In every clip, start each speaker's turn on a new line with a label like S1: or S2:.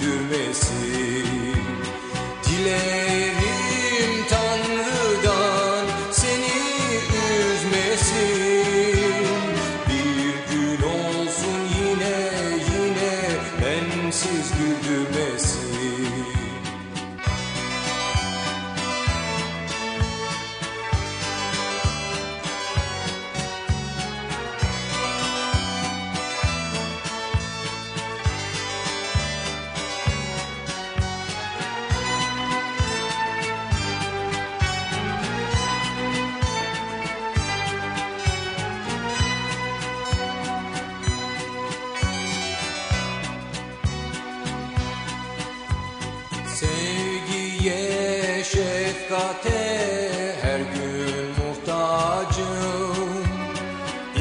S1: güvesi Dilerim Sevgiye, şefkate her gün muhtacım.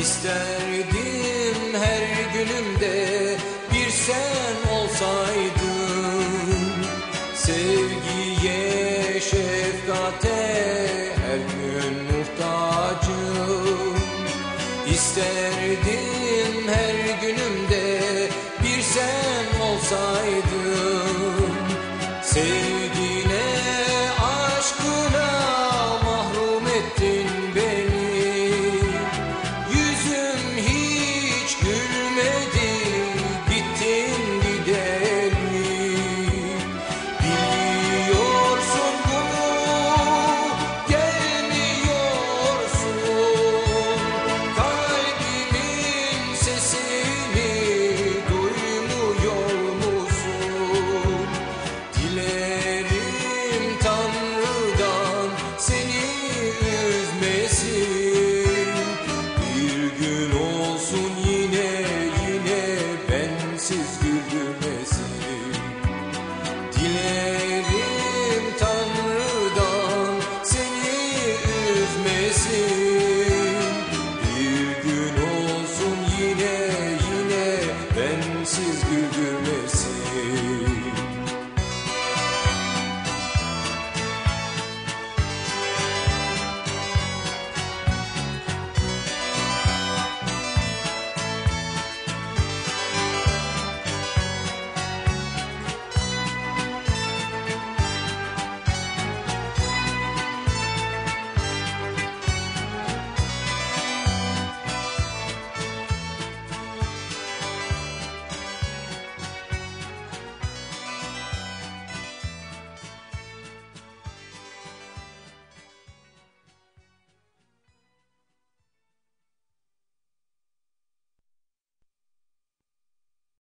S1: İsterdim her günümde bir sen olsaydın. Sevgiye, şefkate her gün muhtacım. İsterdim